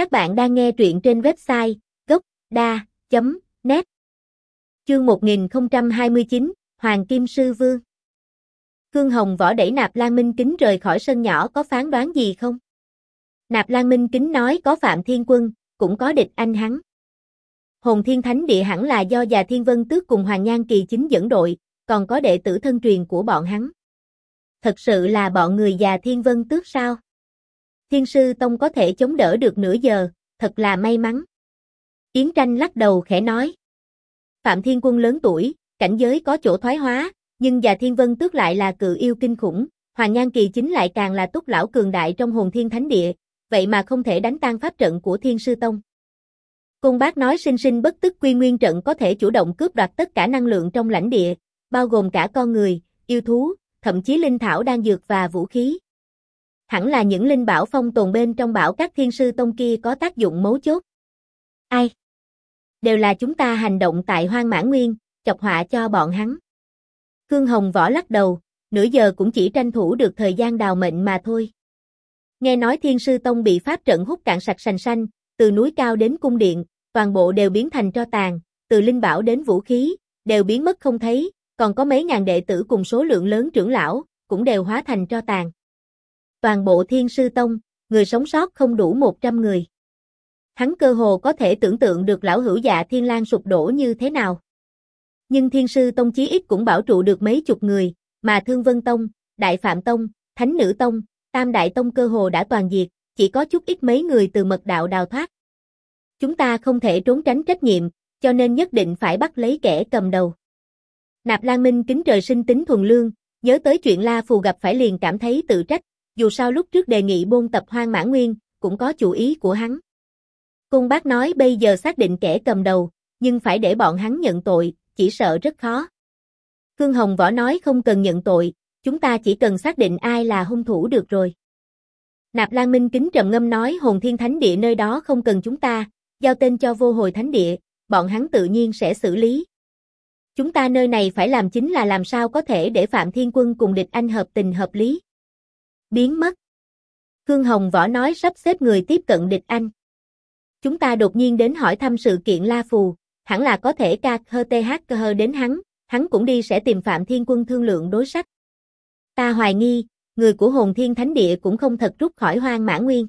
Các bạn đang nghe truyện trên website gốc.da.net Chương 1029, Hoàng Kim Sư Vương Khương Hồng võ đẩy Nạp Lan Minh Kính rời khỏi sân nhỏ có phán đoán gì không? Nạp Lan Minh Kính nói có Phạm Thiên Quân, cũng có địch anh hắn. Hồn Thiên Thánh Địa hẳn là do già Thiên Vân Tước cùng Hoàng Nhan Kỳ chính dẫn đội, còn có đệ tử thân truyền của bọn hắn. Thật sự là bọn người già Thiên Vân Tước sao? Thiên Sư Tông có thể chống đỡ được nửa giờ, thật là may mắn. Yến Tranh lắc đầu khẽ nói. Phạm Thiên Quân lớn tuổi, cảnh giới có chỗ thoái hóa, nhưng già Thiên Vân Tước lại là cự yêu kinh khủng, Hoàng Nhan Kỳ chính lại càng là túc lão cường đại trong hồn thiên thánh địa, vậy mà không thể đánh tan pháp trận của Thiên Sư Tông. Cung bác nói sinh sinh bất tức quy nguyên trận có thể chủ động cướp đoạt tất cả năng lượng trong lãnh địa, bao gồm cả con người, yêu thú, thậm chí linh thảo đang dược và vũ khí. Hẳn là những linh bảo phong tồn bên trong bảo các thiên sư tông kia có tác dụng mấu chốt. Ai? Đều là chúng ta hành động tại hoang mãn nguyên, chọc họa cho bọn hắn. Khương Hồng võ lắc đầu, nửa giờ cũng chỉ tranh thủ được thời gian đào mệnh mà thôi. Nghe nói thiên sư tông bị pháp trận hút cạn sạch sành xanh, từ núi cao đến cung điện, toàn bộ đều biến thành tro tàn, từ linh bảo đến vũ khí, đều biến mất không thấy, còn có mấy ngàn đệ tử cùng số lượng lớn trưởng lão, cũng đều hóa thành tro tàn. Toàn bộ thiên sư tông, người sống sót không đủ 100 người. Hắn cơ hồ có thể tưởng tượng được lão hữu dạ thiên lang sụp đổ như thế nào. Nhưng thiên sư tông chí ít cũng bảo trụ được mấy chục người, mà thương vân tông, đại phạm tông, thánh nữ tông, tam đại tông cơ hồ đã toàn diệt, chỉ có chút ít mấy người từ mật đạo đào thoát. Chúng ta không thể trốn tránh trách nhiệm, cho nên nhất định phải bắt lấy kẻ cầm đầu. Nạp Lan Minh kính trời sinh tính thuần lương, nhớ tới chuyện La Phù gặp phải liền cảm thấy tự trách, dù sao lúc trước đề nghị bôn tập hoang mã nguyên, cũng có chủ ý của hắn. Cung bác nói bây giờ xác định kẻ cầm đầu, nhưng phải để bọn hắn nhận tội, chỉ sợ rất khó. Khương Hồng Võ nói không cần nhận tội, chúng ta chỉ cần xác định ai là hung thủ được rồi. Nạp Lan Minh kính trầm ngâm nói hồn thiên thánh địa nơi đó không cần chúng ta, giao tên cho vô hồi thánh địa, bọn hắn tự nhiên sẽ xử lý. Chúng ta nơi này phải làm chính là làm sao có thể để Phạm Thiên Quân cùng địch anh hợp tình hợp lý. Biến mất. Khương Hồng Võ nói sắp xếp người tiếp cận địch anh. Chúng ta đột nhiên đến hỏi thăm sự kiện La Phù, hẳn là có thể ca khơ tê hát khơ đến hắn, hắn cũng đi sẽ tìm Phạm Thiên Quân thương lượng đối sách. Ta hoài nghi, người của hồn thiên thánh địa cũng không thật rút khỏi hoang mã nguyên.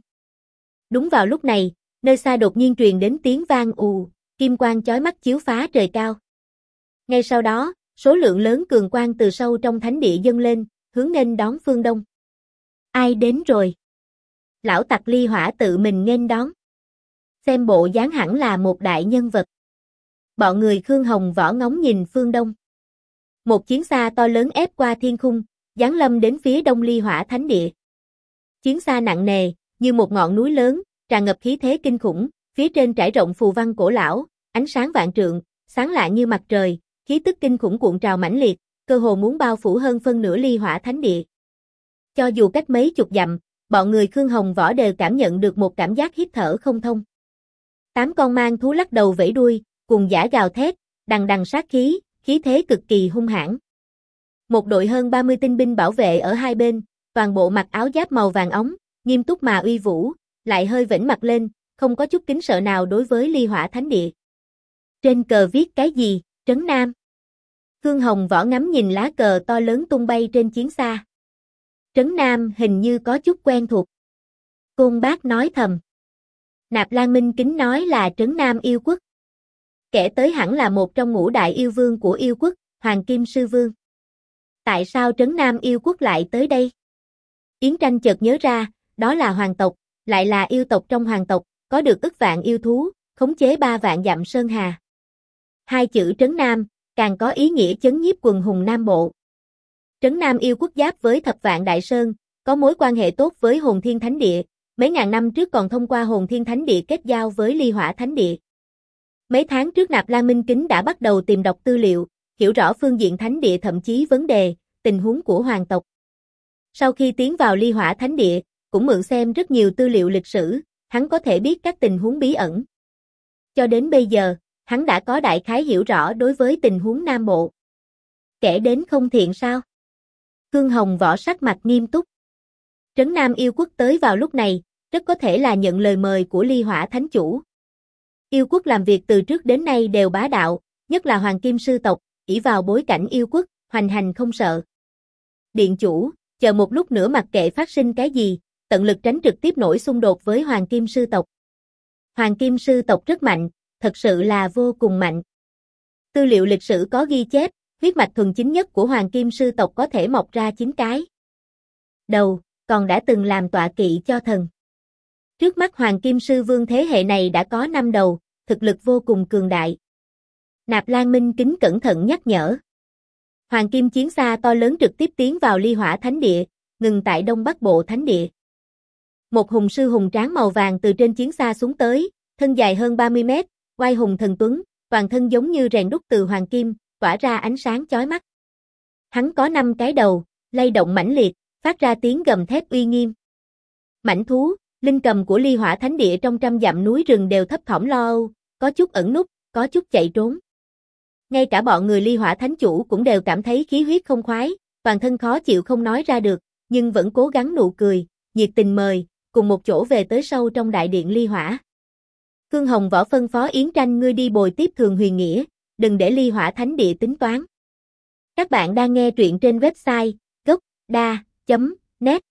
Đúng vào lúc này, nơi xa đột nhiên truyền đến tiếng vang ù, kim quang chói mắt chiếu phá trời cao. Ngay sau đó, số lượng lớn cường quang từ sâu trong thánh địa dâng lên, hướng nên đón phương đông. Ai đến rồi? Lão tặc ly hỏa tự mình nghênh đón. Xem bộ dáng hẳn là một đại nhân vật. Bọn người Khương Hồng võ ngóng nhìn phương đông. Một chiến xa to lớn ép qua thiên khung, giáng lâm đến phía đông ly hỏa thánh địa. Chiến xa nặng nề, như một ngọn núi lớn, tràn ngập khí thế kinh khủng, phía trên trải rộng phù văn cổ lão, ánh sáng vạn trượng, sáng lạ như mặt trời, khí tức kinh khủng cuộn trào mãnh liệt, cơ hồ muốn bao phủ hơn phân nửa ly hỏa thánh địa. Cho dù cách mấy chục dặm, bọn người Khương Hồng Võ đều cảm nhận được một cảm giác hít thở không thông. Tám con mang thú lắc đầu vẫy đuôi, cùng giả gào thét, đằng đằng sát khí, khí thế cực kỳ hung hãn. Một đội hơn 30 tinh binh bảo vệ ở hai bên, toàn bộ mặc áo giáp màu vàng ống, nghiêm túc mà uy vũ, lại hơi vĩnh mặt lên, không có chút kính sợ nào đối với ly hỏa thánh địa. Trên cờ viết cái gì, Trấn Nam. Khương Hồng võ ngắm nhìn lá cờ to lớn tung bay trên chiến xa. Trấn Nam hình như có chút quen thuộc. Côn bác nói thầm. Nạp Lan Minh kính nói là Trấn Nam yêu quốc. Kẻ tới hẳn là một trong ngũ đại yêu vương của yêu quốc, Hoàng Kim Sư Vương. Tại sao Trấn Nam yêu quốc lại tới đây? Yến Tranh chợt nhớ ra, đó là hoàng tộc, lại là yêu tộc trong hoàng tộc, có được ức vạn yêu thú, khống chế ba vạn dặm sơn hà. Hai chữ Trấn Nam, càng có ý nghĩa chấn nhiếp quần hùng Nam Bộ. Trấn Nam yêu quốc giáp với thập vạn Đại Sơn, có mối quan hệ tốt với hồn thiên thánh địa, mấy ngàn năm trước còn thông qua hồn thiên thánh địa kết giao với ly hỏa thánh địa. Mấy tháng trước Nạp Lan Minh Kính đã bắt đầu tìm đọc tư liệu, hiểu rõ phương diện thánh địa thậm chí vấn đề, tình huống của hoàng tộc. Sau khi tiến vào ly hỏa thánh địa, cũng mượn xem rất nhiều tư liệu lịch sử, hắn có thể biết các tình huống bí ẩn. Cho đến bây giờ, hắn đã có đại khái hiểu rõ đối với tình huống Nam Bộ. Kể đến không thiện sao? Khương Hồng võ sắc mặt nghiêm túc. Trấn Nam yêu quốc tới vào lúc này, rất có thể là nhận lời mời của ly hỏa thánh chủ. Yêu quốc làm việc từ trước đến nay đều bá đạo, nhất là hoàng kim sư tộc, ỷ vào bối cảnh yêu quốc, hoành hành không sợ. Điện chủ, chờ một lúc nữa mặc kệ phát sinh cái gì, tận lực tránh trực tiếp nổi xung đột với hoàng kim sư tộc. Hoàng kim sư tộc rất mạnh, thật sự là vô cùng mạnh. Tư liệu lịch sử có ghi chép, huyết mạch thuần chính nhất của hoàng kim sư tộc có thể mọc ra 9 cái. Đầu, còn đã từng làm tọa kỵ cho thần. Trước mắt hoàng kim sư vương thế hệ này đã có 5 đầu, thực lực vô cùng cường đại. Nạp Lan Minh kính cẩn thận nhắc nhở. Hoàng kim chiến xa to lớn trực tiếp tiến vào ly hỏa thánh địa, ngừng tại đông bắc bộ thánh địa. Một hùng sư hùng tráng màu vàng từ trên chiến xa xuống tới, thân dài hơn 30 mét, quai hùng thần tuấn, toàn thân giống như rèn đúc từ hoàng kim, tỏa ra ánh sáng chói mắt. Hắn có 5 cái đầu, lay động mãnh liệt, phát ra tiếng gầm thét uy nghiêm. Mảnh thú, linh cầm của ly hỏa thánh địa trong trăm dặm núi rừng đều thấp thỏm lo âu, có chút ẩn núp, có chút chạy trốn. Ngay cả bọn người ly hỏa thánh chủ cũng đều cảm thấy khí huyết không khoái, toàn thân khó chịu không nói ra được, nhưng vẫn cố gắng nụ cười, nhiệt tình mời, cùng một chỗ về tới sâu trong đại điện ly hỏa. Cương Hồng võ phân phó Yến Tranh ngươi đi bồi tiếp thường huyền nghĩa, đừng để ly hỏa thánh địa tính toán. Các bạn đang nghe truyện trên website gocda.net